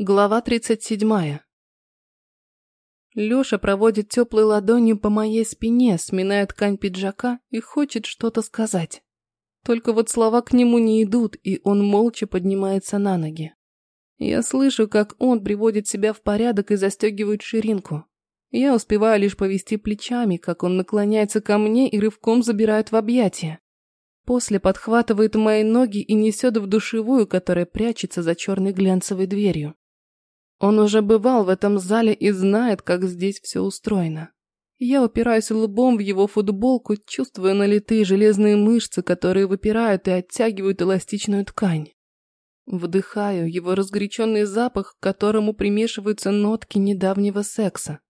Глава 37. Лёша проводит теплой ладонью по моей спине, сминая ткань пиджака и хочет что-то сказать. Только вот слова к нему не идут, и он молча поднимается на ноги. Я слышу, как он приводит себя в порядок и застегивает ширинку. Я успеваю лишь повести плечами, как он наклоняется ко мне и рывком забирает в объятия. После подхватывает мои ноги и несет в душевую, которая прячется за черной глянцевой дверью. Он уже бывал в этом зале и знает, как здесь все устроено. Я упираюсь лбом в его футболку, чувствуя налитые железные мышцы, которые выпирают и оттягивают эластичную ткань. Вдыхаю его разгоряченный запах, к которому примешиваются нотки недавнего секса.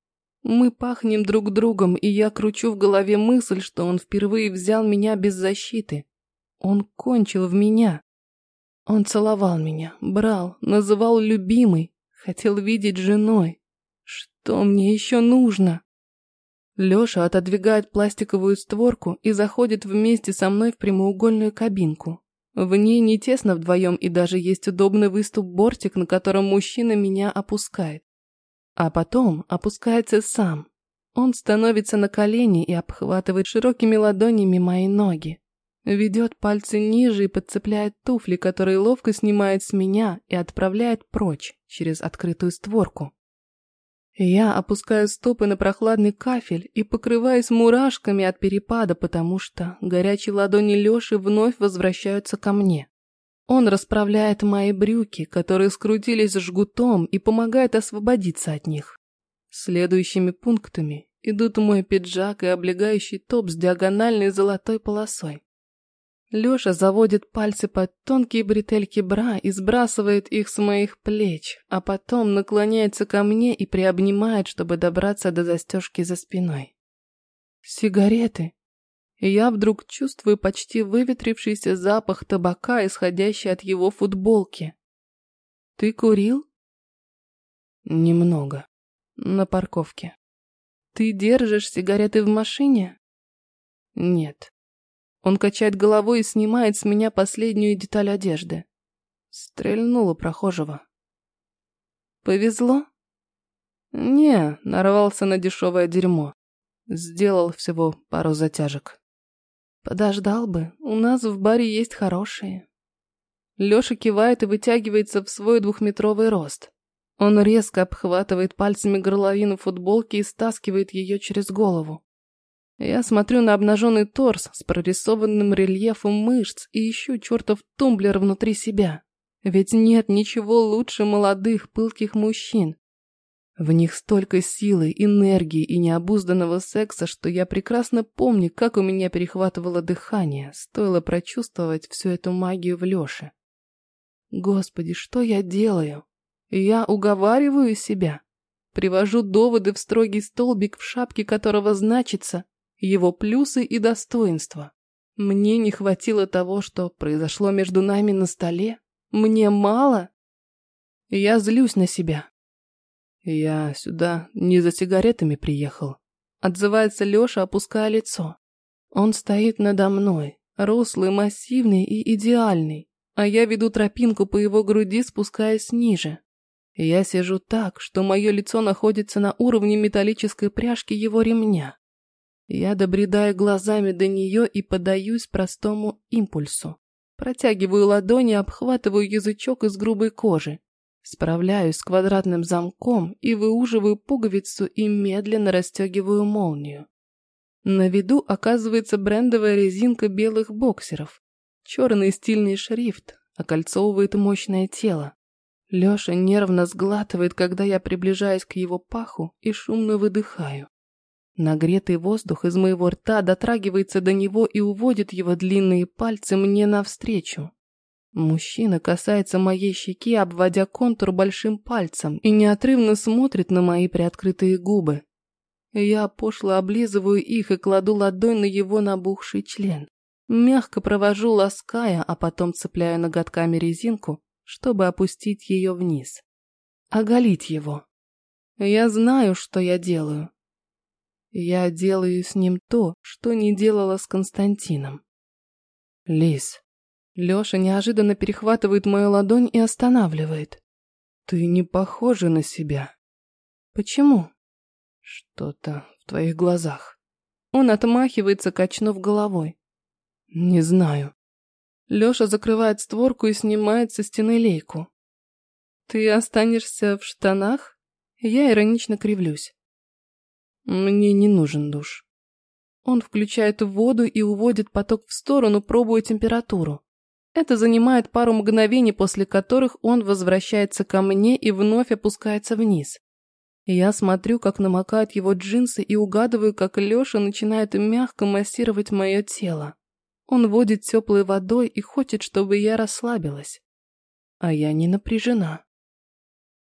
Мы пахнем друг другом, и я кручу в голове мысль, что он впервые взял меня без защиты. Он кончил в меня. Он целовал меня, брал, называл любимой, Хотел видеть женой. Что мне еще нужно? Лёша отодвигает пластиковую створку и заходит вместе со мной в прямоугольную кабинку. В ней не тесно вдвоем и даже есть удобный выступ-бортик, на котором мужчина меня опускает. А потом опускается сам. Он становится на колени и обхватывает широкими ладонями мои ноги. Ведет пальцы ниже и подцепляет туфли, которые ловко снимает с меня и отправляет прочь, через открытую створку. Я опускаю стопы на прохладный кафель и покрываюсь мурашками от перепада, потому что горячие ладони Лёши вновь возвращаются ко мне. Он расправляет мои брюки, которые скрутились жгутом, и помогает освободиться от них. Следующими пунктами идут мой пиджак и облегающий топ с диагональной золотой полосой. Лёша заводит пальцы под тонкие бретельки бра и сбрасывает их с моих плеч, а потом наклоняется ко мне и приобнимает, чтобы добраться до застежки за спиной. Сигареты. И я вдруг чувствую почти выветрившийся запах табака, исходящий от его футболки. Ты курил? Немного. На парковке. Ты держишь сигареты в машине? Нет. Он качает головой и снимает с меня последнюю деталь одежды. Стрельнула прохожего. Повезло? Не, нарвался на дешевое дерьмо. Сделал всего пару затяжек. Подождал бы, у нас в баре есть хорошие. Лёша кивает и вытягивается в свой двухметровый рост. Он резко обхватывает пальцами горловину футболки и стаскивает ее через голову. Я смотрю на обнаженный торс с прорисованным рельефом мышц и ищу чертов тумблер внутри себя. Ведь нет ничего лучше молодых, пылких мужчин. В них столько силы, энергии и необузданного секса, что я прекрасно помню, как у меня перехватывало дыхание, стоило прочувствовать всю эту магию в Лёше. Господи, что я делаю? Я уговариваю себя. Привожу доводы в строгий столбик, в шапке которого значится его плюсы и достоинства. Мне не хватило того, что произошло между нами на столе. Мне мало. Я злюсь на себя. Я сюда не за сигаретами приехал. Отзывается Лёша, опуская лицо. Он стоит надо мной, рослый, массивный и идеальный, а я веду тропинку по его груди, спускаясь ниже. Я сижу так, что мое лицо находится на уровне металлической пряжки его ремня. Я добредаю глазами до нее и подаюсь простому импульсу. Протягиваю ладони, обхватываю язычок из грубой кожи. Справляюсь с квадратным замком и выуживаю пуговицу и медленно расстегиваю молнию. На виду оказывается брендовая резинка белых боксеров. Черный стильный шрифт окольцовывает мощное тело. Леша нервно сглатывает, когда я приближаюсь к его паху и шумно выдыхаю. Нагретый воздух из моего рта дотрагивается до него и уводит его длинные пальцы мне навстречу. Мужчина касается моей щеки, обводя контур большим пальцем, и неотрывно смотрит на мои приоткрытые губы. Я пошло облизываю их и кладу ладонь на его набухший член. Мягко провожу, лаская, а потом цепляю ноготками резинку, чтобы опустить ее вниз. Оголить его. Я знаю, что я делаю. Я делаю с ним то, что не делала с Константином. Лис. Лёша неожиданно перехватывает мою ладонь и останавливает. Ты не похожа на себя. Почему? Что-то в твоих глазах. Он отмахивается, качнув головой. Не знаю. Лёша закрывает створку и снимает со стены лейку. Ты останешься в штанах? Я иронично кривлюсь. Мне не нужен душ. Он включает воду и уводит поток в сторону, пробуя температуру. Это занимает пару мгновений, после которых он возвращается ко мне и вновь опускается вниз. Я смотрю, как намокают его джинсы и угадываю, как Лёша начинает мягко массировать мое тело. Он водит теплой водой и хочет, чтобы я расслабилась. А я не напряжена.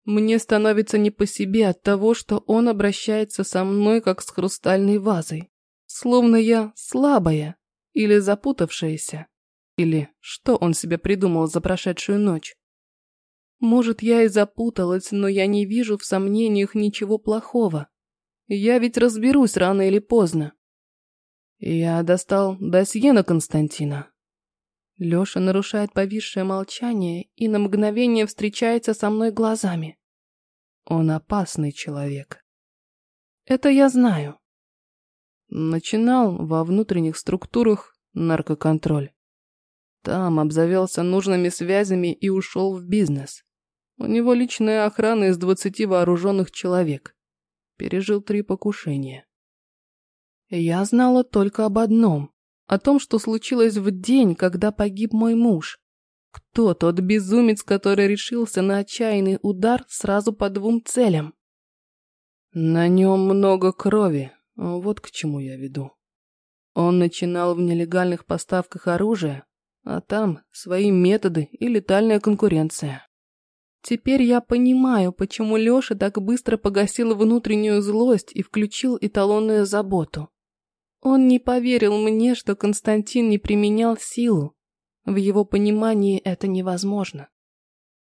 Мне становится не по себе от того, что он обращается со мной, как с хрустальной вазой. Словно я слабая или запутавшаяся. Или что он себе придумал за прошедшую ночь. Может, я и запуталась, но я не вижу в сомнениях ничего плохого. Я ведь разберусь рано или поздно. Я достал досье на Константина. Лёша нарушает повисшее молчание и на мгновение встречается со мной глазами. Он опасный человек. Это я знаю. Начинал во внутренних структурах наркоконтроль. Там обзавелся нужными связями и ушел в бизнес. У него личная охрана из двадцати вооруженных человек. Пережил три покушения. Я знала только об одном. О том, что случилось в день, когда погиб мой муж. Кто тот безумец, который решился на отчаянный удар сразу по двум целям? На нем много крови. Вот к чему я веду. Он начинал в нелегальных поставках оружия, а там свои методы и летальная конкуренция. Теперь я понимаю, почему Лёша так быстро погасил внутреннюю злость и включил эталонную заботу. Он не поверил мне, что Константин не применял силу. В его понимании это невозможно.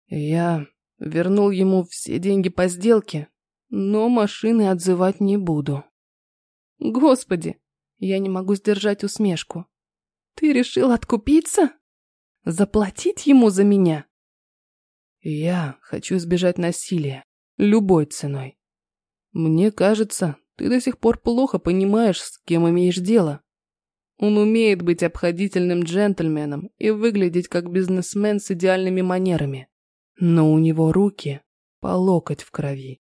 Я вернул ему все деньги по сделке, но машины отзывать не буду. Господи, я не могу сдержать усмешку. Ты решил откупиться? Заплатить ему за меня? Я хочу избежать насилия. Любой ценой. Мне кажется, ты до сих пор плохо понимаешь, с кем имеешь дело. Он умеет быть обходительным джентльменом и выглядеть как бизнесмен с идеальными манерами. Но у него руки по локоть в крови.